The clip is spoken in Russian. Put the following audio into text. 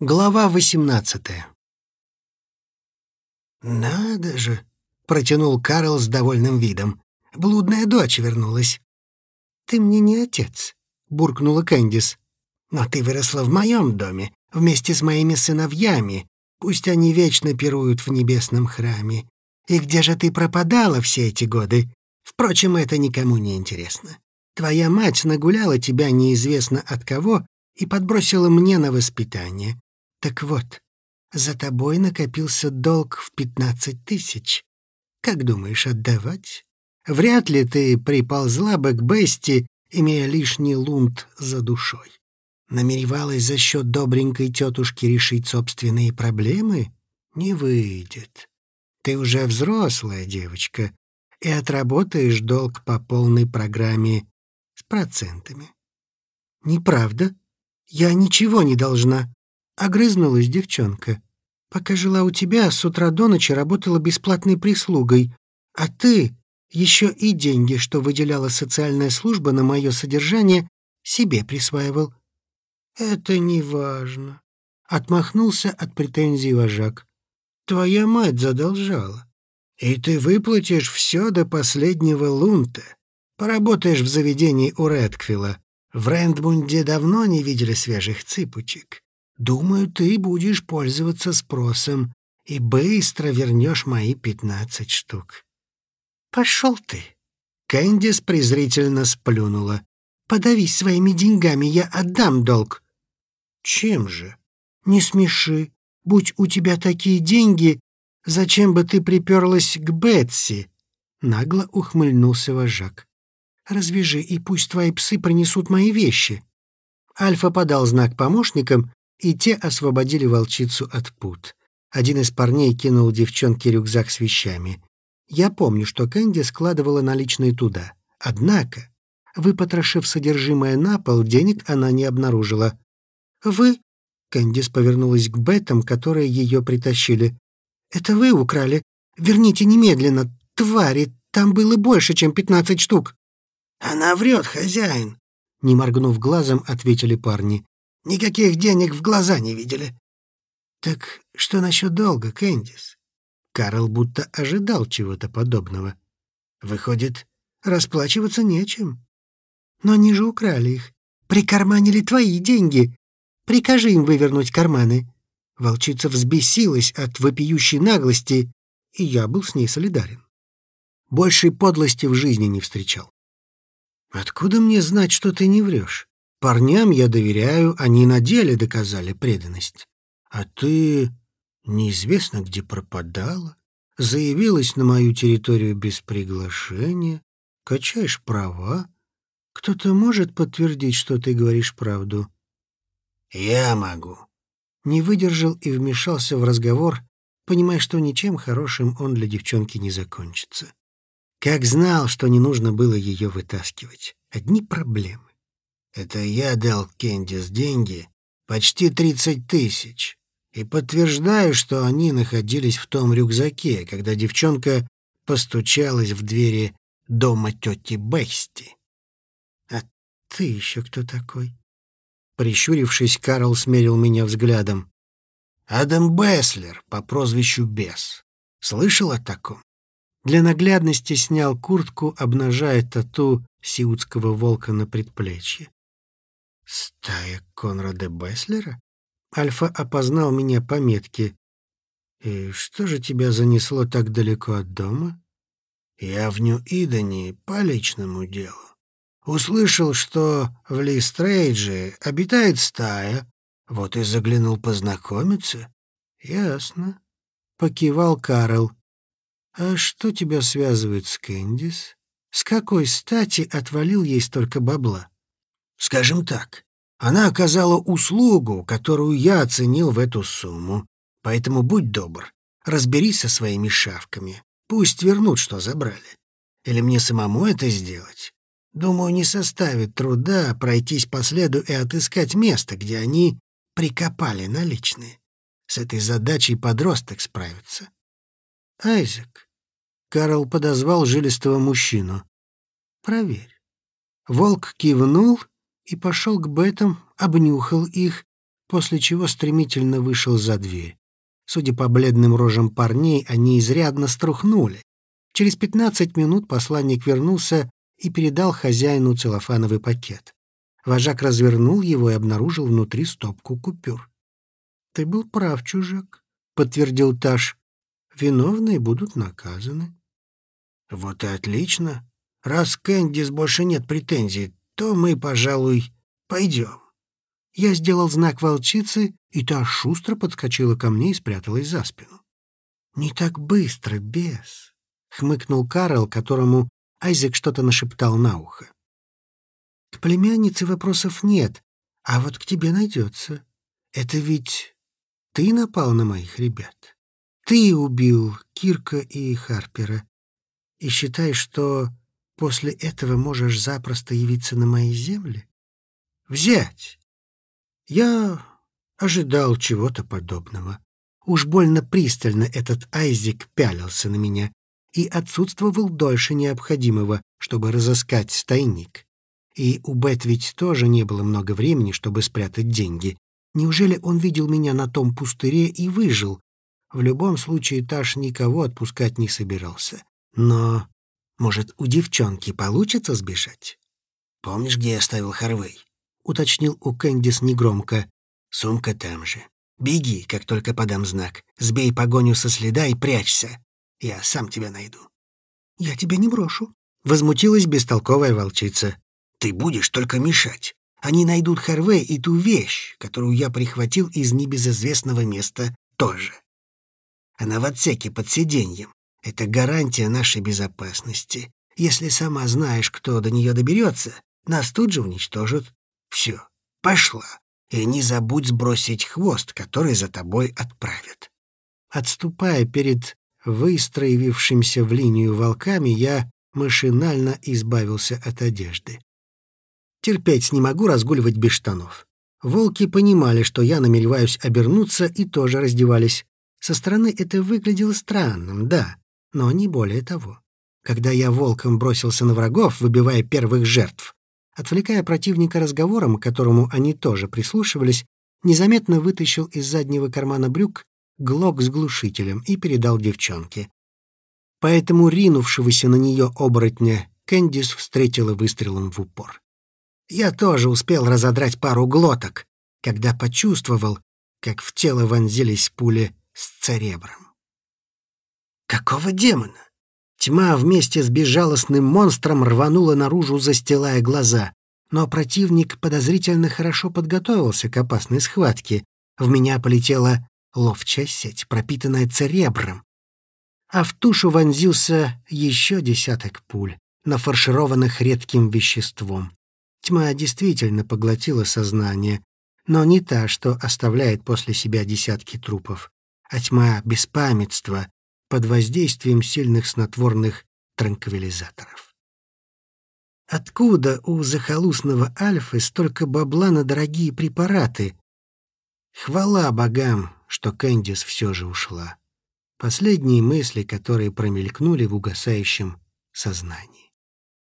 Глава восемнадцатая. «Надо же!» — протянул Карл с довольным видом. «Блудная дочь вернулась». «Ты мне не отец», — буркнула Кэндис. «Но ты выросла в моем доме, вместе с моими сыновьями. Пусть они вечно пируют в небесном храме. И где же ты пропадала все эти годы? Впрочем, это никому не интересно. Твоя мать нагуляла тебя неизвестно от кого и подбросила мне на воспитание. Так вот, за тобой накопился долг в пятнадцать тысяч. Как думаешь, отдавать? Вряд ли ты приползла бы к Бести, имея лишний лунт за душой. Намеревалась за счет добренькой тетушки решить собственные проблемы? Не выйдет. Ты уже взрослая девочка и отработаешь долг по полной программе с процентами. Неправда. Я ничего не должна. Огрызнулась девчонка. «Пока жила у тебя, с утра до ночи работала бесплатной прислугой, а ты еще и деньги, что выделяла социальная служба на мое содержание, себе присваивал». «Это не важно», — отмахнулся от претензий вожак. «Твоя мать задолжала, и ты выплатишь все до последнего лунта. Поработаешь в заведении у Редквилла. В Рендмунде давно не видели свежих цыпочек. Думаю, ты будешь пользоваться спросом и быстро вернешь мои пятнадцать штук. Пошел ты. Кэндис презрительно сплюнула. Подавись своими деньгами, я отдам долг. Чем же? Не смеши. Будь у тебя такие деньги, зачем бы ты приперлась к Бетси? Нагло ухмыльнулся вожак. Развяжи, и пусть твои псы принесут мои вещи. Альфа подал знак помощникам, и те освободили волчицу от пут. Один из парней кинул девчонке рюкзак с вещами. Я помню, что Кэнди складывала наличные туда. Однако, выпотрошив содержимое на пол, денег она не обнаружила. «Вы?» — Кэндис повернулась к Беттам, которые ее притащили. «Это вы украли? Верните немедленно, твари! Там было больше, чем пятнадцать штук!» «Она врет, хозяин!» Не моргнув глазом, ответили парни. Никаких денег в глаза не видели. Так что насчет долга, Кэндис? Карл будто ожидал чего-то подобного. Выходит, расплачиваться нечем. Но они же украли их. Прикарманили твои деньги. Прикажи им вывернуть карманы. Волчица взбесилась от вопиющей наглости, и я был с ней солидарен. Большей подлости в жизни не встречал. «Откуда мне знать, что ты не врешь? Парням я доверяю, они на деле доказали преданность. А ты неизвестно где пропадала, заявилась на мою территорию без приглашения, качаешь права. Кто-то может подтвердить, что ты говоришь правду? Я могу. Не выдержал и вмешался в разговор, понимая, что ничем хорошим он для девчонки не закончится. Как знал, что не нужно было ее вытаскивать. Одни проблемы. Это я дал Кендис деньги, почти тридцать тысяч, и подтверждаю, что они находились в том рюкзаке, когда девчонка постучалась в двери дома тети Бэсти. «А ты еще кто такой?» Прищурившись, Карл смерил меня взглядом. «Адам Беслер по прозвищу Бес. Слышал о таком?» Для наглядности снял куртку, обнажая тату сиутского волка на предплечье. «Стая Конрада Беслера?» Альфа опознал меня по метке. «И что же тебя занесло так далеко от дома?» «Я в Нью-Идоне по личному делу. Услышал, что в Листрейдже обитает стая, вот и заглянул познакомиться». «Ясно», — покивал Карл. «А что тебя связывает с Кэндис? С какой стати отвалил ей столько бабла?» Скажем так, она оказала услугу, которую я оценил в эту сумму. Поэтому будь добр, разберись со своими шавками. Пусть вернут, что забрали. Или мне самому это сделать? Думаю, не составит труда пройтись по следу и отыскать место, где они прикопали наличные. С этой задачей подросток справится. Айзек. Карл подозвал жилистого мужчину. Проверь. Волк кивнул и пошел к бетам, обнюхал их, после чего стремительно вышел за дверь. Судя по бледным рожам парней, они изрядно струхнули. Через пятнадцать минут посланник вернулся и передал хозяину целлофановый пакет. Вожак развернул его и обнаружил внутри стопку купюр. «Ты был прав, чужак», — подтвердил Таш. «Виновные будут наказаны». «Вот и отлично. Раз Кэндис больше нет претензий, то мы, пожалуй, пойдем». Я сделал знак волчицы, и та шустро подскочила ко мне и спряталась за спину. «Не так быстро, бес», — хмыкнул Карл, которому Айзек что-то нашептал на ухо. «К племяннице вопросов нет, а вот к тебе найдется. Это ведь ты напал на моих ребят. Ты убил Кирка и Харпера. И считаешь, что после этого можешь запросто явиться на мои земли? Взять! Я ожидал чего-то подобного. Уж больно пристально этот Айзик пялился на меня и отсутствовал дольше необходимого, чтобы разыскать тайник. И у Бет ведь тоже не было много времени, чтобы спрятать деньги. Неужели он видел меня на том пустыре и выжил? В любом случае, Таш никого отпускать не собирался. Но, может, у девчонки получится сбежать? Помнишь, где я оставил Харвей? уточнил у Кэндис негромко. «Сумка там же. Беги, как только подам знак. Сбей погоню со следа и прячься. Я сам тебя найду». «Я тебя не брошу», — возмутилась бестолковая волчица. «Ты будешь только мешать. Они найдут Харвей и ту вещь, которую я прихватил из небезызвестного места тоже. Она в отсеке под сиденьем. Это гарантия нашей безопасности. Если сама знаешь, кто до нее доберется, нас тут же уничтожат. Все, пошла. И не забудь сбросить хвост, который за тобой отправят. Отступая перед выстроившимся в линию волками, я машинально избавился от одежды. Терпеть не могу разгуливать без штанов. Волки понимали, что я намереваюсь обернуться, и тоже раздевались. Со стороны это выглядело странным, да, но не более того. Когда я волком бросился на врагов, выбивая первых жертв, Отвлекая противника разговором, к которому они тоже прислушивались, незаметно вытащил из заднего кармана брюк глок с глушителем и передал девчонке. Поэтому ринувшегося на нее оборотня Кэндис встретила выстрелом в упор. Я тоже успел разодрать пару глоток, когда почувствовал, как в тело вонзились пули с церебром. Какого демона? Тьма вместе с безжалостным монстром рванула наружу, застилая глаза. Но противник подозрительно хорошо подготовился к опасной схватке. В меня полетела ловчая сеть, пропитанная церебром. А в тушу вонзился еще десяток пуль, нафаршированных редким веществом. Тьма действительно поглотила сознание, но не та, что оставляет после себя десятки трупов, а тьма беспамятства, под воздействием сильных снотворных транквилизаторов. Откуда у захолустного Альфы столько бабла на дорогие препараты? Хвала богам, что Кэндис все же ушла. Последние мысли, которые промелькнули в угасающем сознании.